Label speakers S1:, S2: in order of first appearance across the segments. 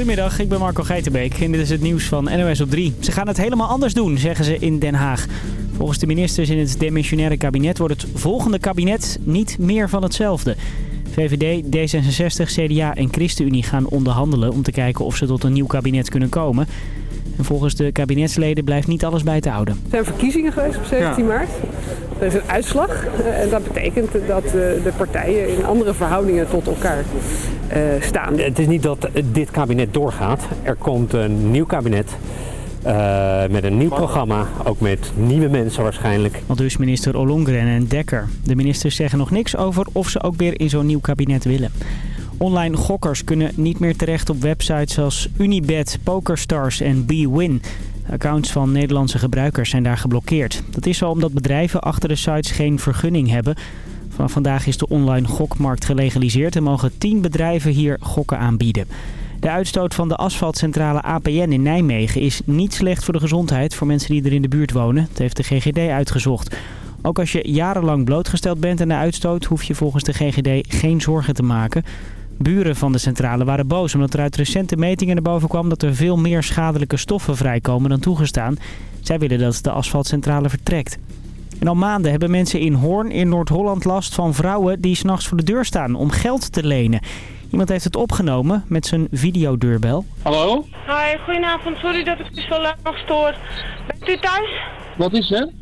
S1: Goedemiddag, ik ben Marco Geitenbeek en dit is het nieuws van NOS op 3. Ze gaan het helemaal anders doen, zeggen ze in Den Haag. Volgens de ministers in het demissionaire kabinet wordt het volgende kabinet niet meer van hetzelfde. VVD, D66, CDA en ChristenUnie gaan onderhandelen om te kijken of ze tot een nieuw kabinet kunnen komen. En volgens de kabinetsleden blijft niet alles bij te houden.
S2: Er zijn verkiezingen geweest op 17 maart. Er is een uitslag eh, en dat betekent dat eh, de partijen in andere verhoudingen tot elkaar eh, staan.
S3: Het is niet dat dit kabinet doorgaat. Er komt een nieuw kabinet. Uh, met een nieuw programma, ook met nieuwe mensen waarschijnlijk.
S1: Al dus minister Ollongren en Dekker. De ministers zeggen nog niks over of ze ook weer in zo'n nieuw kabinet willen. Online gokkers kunnen niet meer terecht op websites als Unibet, PokerStars en BWin. Accounts van Nederlandse gebruikers zijn daar geblokkeerd. Dat is zo omdat bedrijven achter de sites geen vergunning hebben. Vanaf vandaag is de online gokmarkt gelegaliseerd en mogen 10 bedrijven hier gokken aanbieden. De uitstoot van de asfaltcentrale APN in Nijmegen is niet slecht voor de gezondheid voor mensen die er in de buurt wonen. Dat heeft de GGD uitgezocht. Ook als je jarenlang blootgesteld bent aan de uitstoot hoef je volgens de GGD geen zorgen te maken. Buren van de centrale waren boos omdat er uit recente metingen naar boven kwam dat er veel meer schadelijke stoffen vrijkomen dan toegestaan. Zij willen dat de asfaltcentrale vertrekt. En al maanden hebben mensen in Hoorn in Noord-Holland last van vrouwen die s'nachts voor de deur staan om geld te lenen. Iemand heeft het opgenomen met zijn videodeurbel.
S4: Hallo?
S5: Hoi, goedenavond. Sorry dat ik u zo laat nog stoor. Bent u thuis?
S4: Wat is het?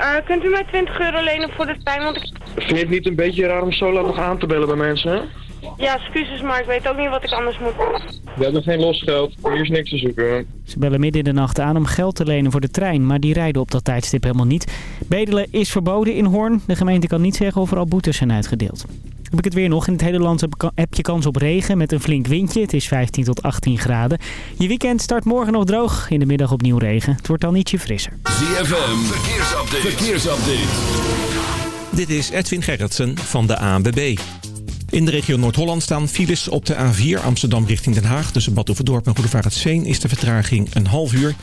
S5: Uh, kunt u mij 20 euro lenen voor de trein? Want ik...
S4: Vind je het niet een beetje raar om zo laat nog aan te bellen bij mensen, hè?
S5: Ja, excuses, maar ik weet ook niet wat ik anders moet.
S4: We hebben geen losgeld. Hier is niks te zoeken.
S1: Ze bellen midden in de nacht aan om geld te lenen voor de trein, maar die rijden op dat tijdstip helemaal niet. Bedelen is verboden in Hoorn. De gemeente kan niet zeggen of er al boetes zijn uitgedeeld. Heb ik het weer nog. In het hele land heb je kans op regen met een flink windje. Het is 15 tot 18 graden. Je weekend start morgen nog droog. In de middag opnieuw regen. Het wordt dan ietsje frisser.
S6: ZFM, verkeersupdate. verkeersupdate.
S7: Dit is Edwin Gerritsen van de ANWB. In de regio Noord-Holland staan files op de A4 Amsterdam richting Den Haag. Tussen Bad Oeverdorp en Goedevaartsveen is de vertraging een half uur.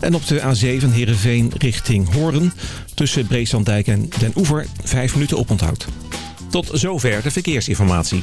S7: En op de A7 Heerenveen richting Hoorn. Tussen Breeslanddijk en Den Oever 5 minuten oponthoud. Tot zover de verkeersinformatie.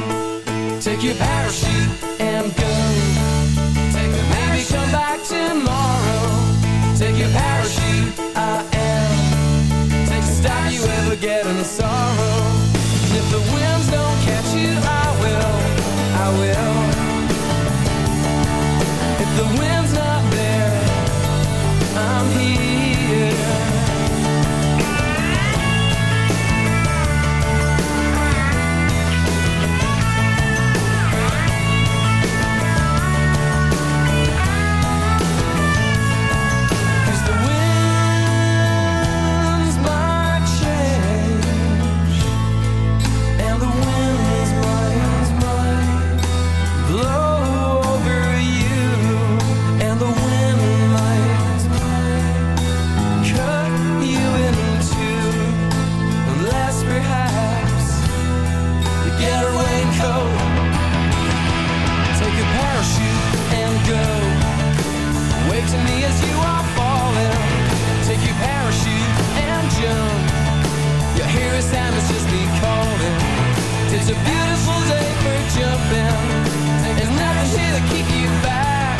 S8: Take your parachute and go. Take a Maybe parachute. come back tomorrow. Take your parachute, I am. Take the stop you ever get in sorrow. a beautiful day for jumping. There's nothing here to keep you back.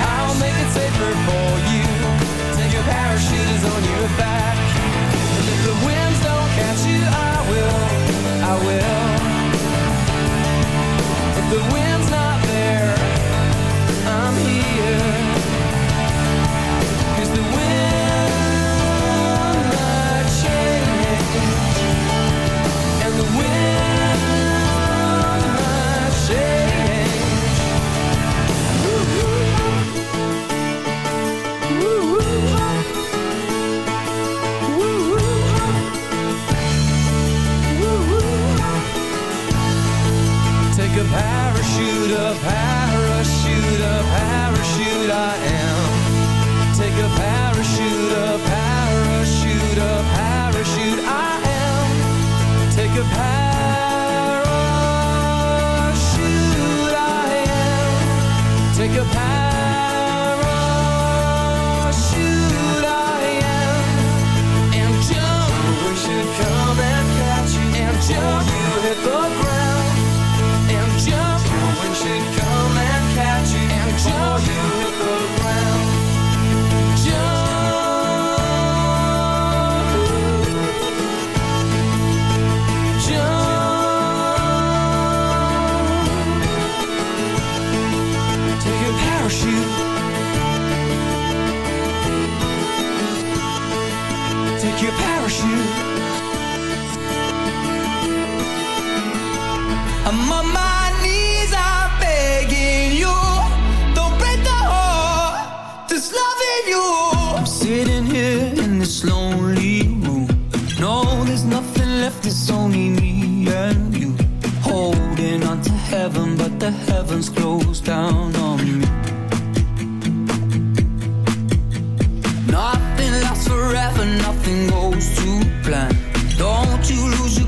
S8: I'll make it safer for you. on to heaven, but the heavens closed down on me. Nothing lasts forever, nothing goes to plan. Don't you lose your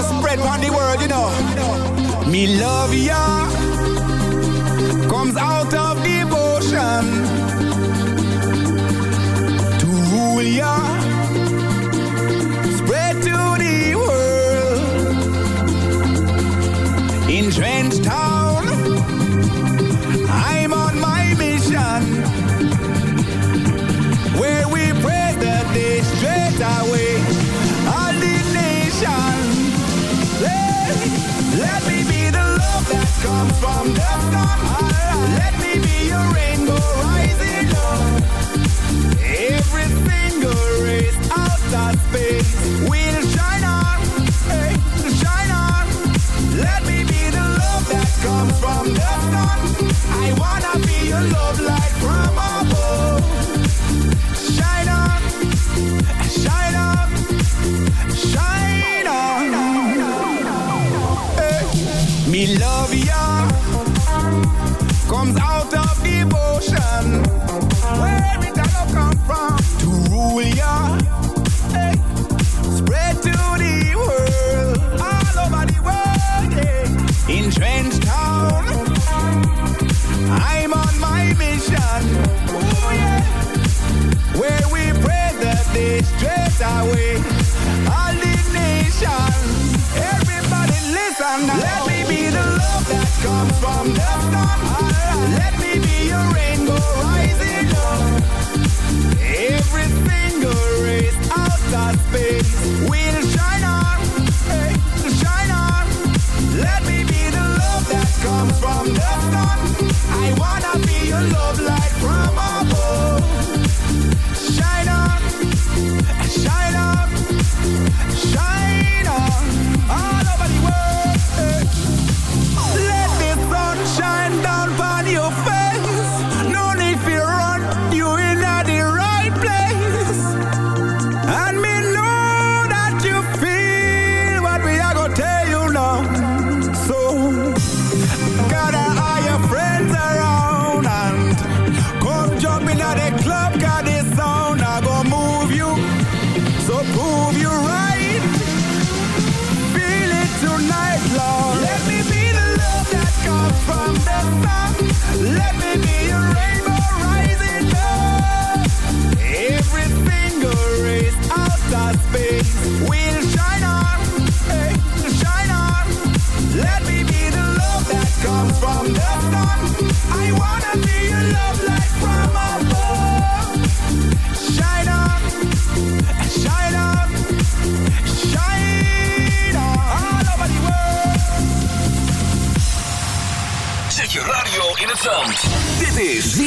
S9: now spread round the
S10: world, you know. Me love ya comes out of devotion. love like from the sun. Let me be your rainbow rising up. Every single race out space will shine on, hey, shine on. Let me be the love that comes from the sun. I wanna be your love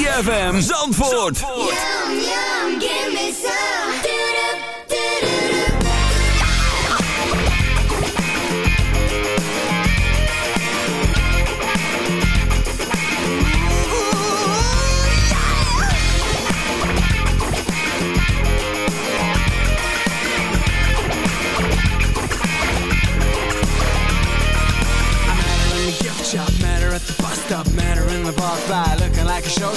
S5: ZFM Zandvoort.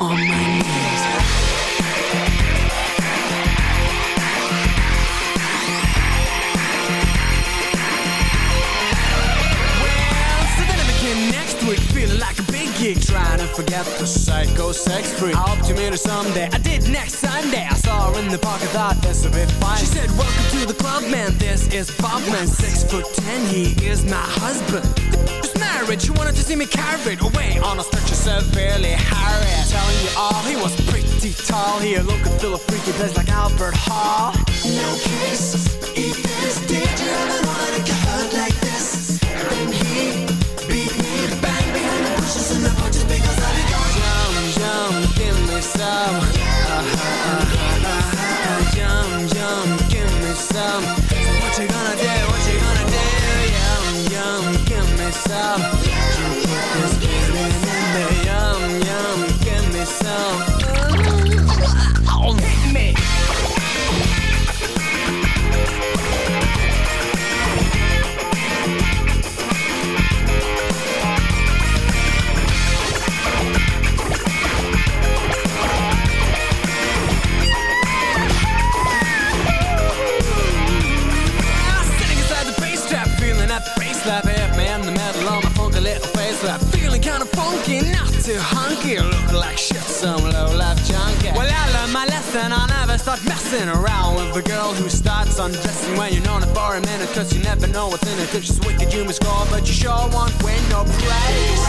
S11: On my knees. Geek, trying to forget the psycho sex freak. I hope to meet her someday. I did next Sunday. I saw her in the park, I thought this would be fine. She said, "Welcome to the club, man. This is Bob, man. Six foot ten. He is my husband." Just married. She wanted to see me carried away on a stretcher severely harried. Telling you all, he was pretty tall. He looked a freaky place like Albert Hall. No kiss, eat Um,
S12: start messing around with a girl who starts undressing when you're known her for a minute. Cause you never know what's in it. If she's wicked, you must call, but you sure won't win no praise.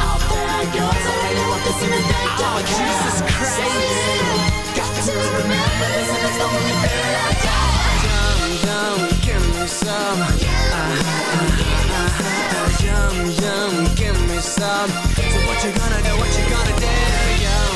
S8: Out there goes, I really want this in the day.
S12: Oh, Jesus Christ. Yum, yum, give me some. Uh, uh, uh, yum, yum, give me some. So what you gonna do, what you gonna do?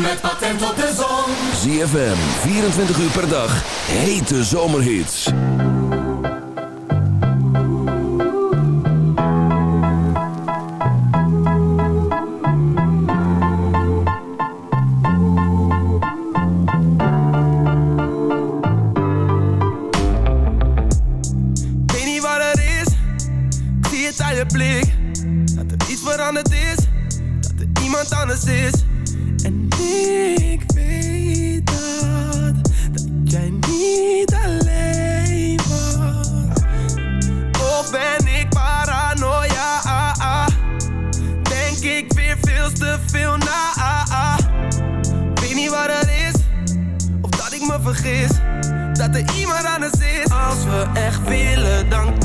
S8: Met patent op de zon.
S13: ZFM, 24 uur per dag. Hete zomerhits.
S14: Blik. Dat er iets veranderd is, dat er iemand anders is. Ik weet dat, dat jij niet alleen was. Of ben ik paranoia? Denk ik weer veel te veel na. Weet niet wat het is, of dat ik me vergis dat er iemand anders is. Als we echt willen, dan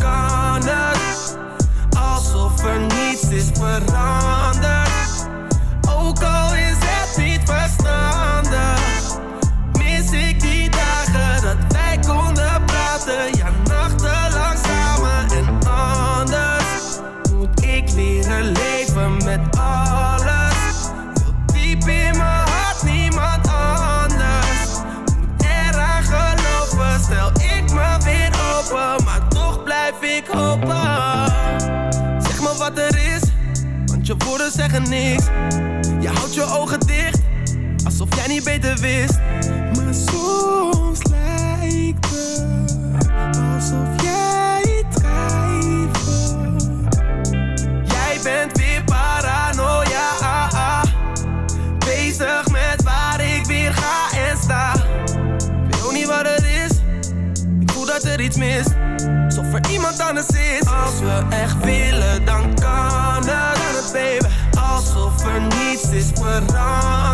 S14: ogen dicht, alsof jij niet beter wist. Maar soms lijkt het alsof jij twijfelt. Jij bent weer paranoia. Bezig met waar ik weer ga en sta. Ik weet ook niet wat het is. Ik voel dat er iets mist. Alsof er iemand anders is. Als we echt willen, is veranderd.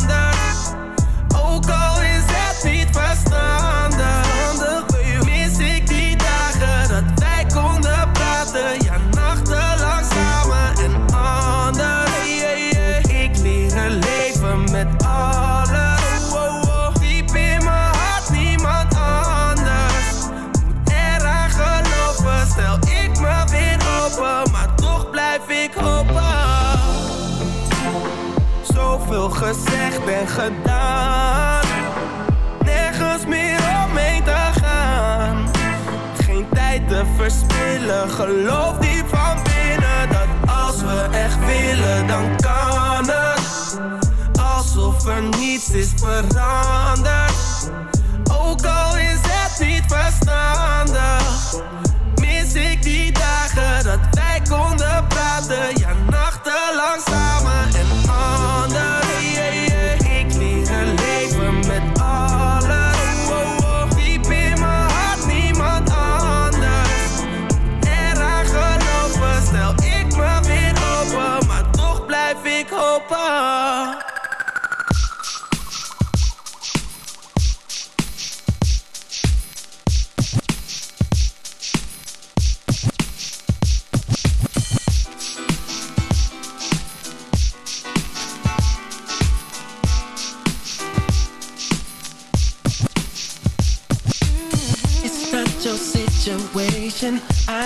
S14: Is.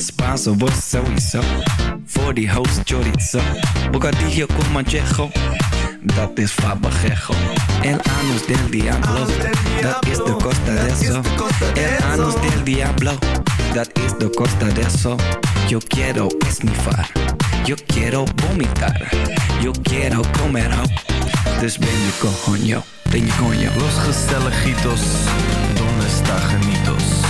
S15: Spanso, vos sowieso. Voor die host chorizo. Bocadillo con manchejo. Dat is fabajejo. El anus del diablo. Dat is de costa de eso. El anus del diablo. Dat is de costa de eso. Yo quiero esnifar. Yo quiero vomitar. Yo quiero comer ho. Dus ben je coño. Ben je.
S16: Los gezelligitos, donde está genitos?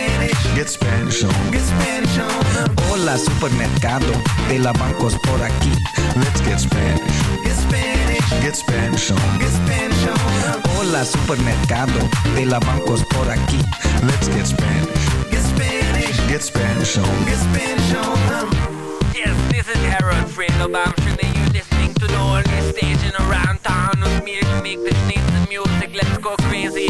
S15: Get Spanish on.
S17: Get Spanish on.
S15: Hola supermercado de la bancos por aquí. Let's get Spanish.
S17: Get Spanish.
S15: Get Spanish on.
S17: Get Spanish on.
S15: Hola supermercado de la bancos por aquí. Let's get Spanish.
S17: Get Spanish.
S15: Get Spanish on.
S17: Get Spanish on.
S18: Yes, this is Harold Fredo. I'm sure that you're listening to the only station around town with me to make this nice music. Let's go crazy.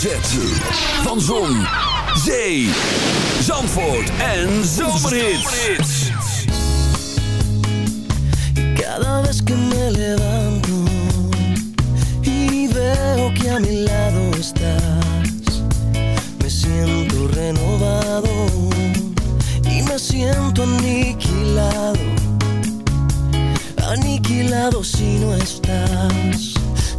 S13: hoofdletter van Zon, Zee, Zandvoort en Zomerhits.
S19: Cada vez que me levanto y veo que a mi lado estás, me siento renovado y me siento aniquilado, aniquilado si no estás.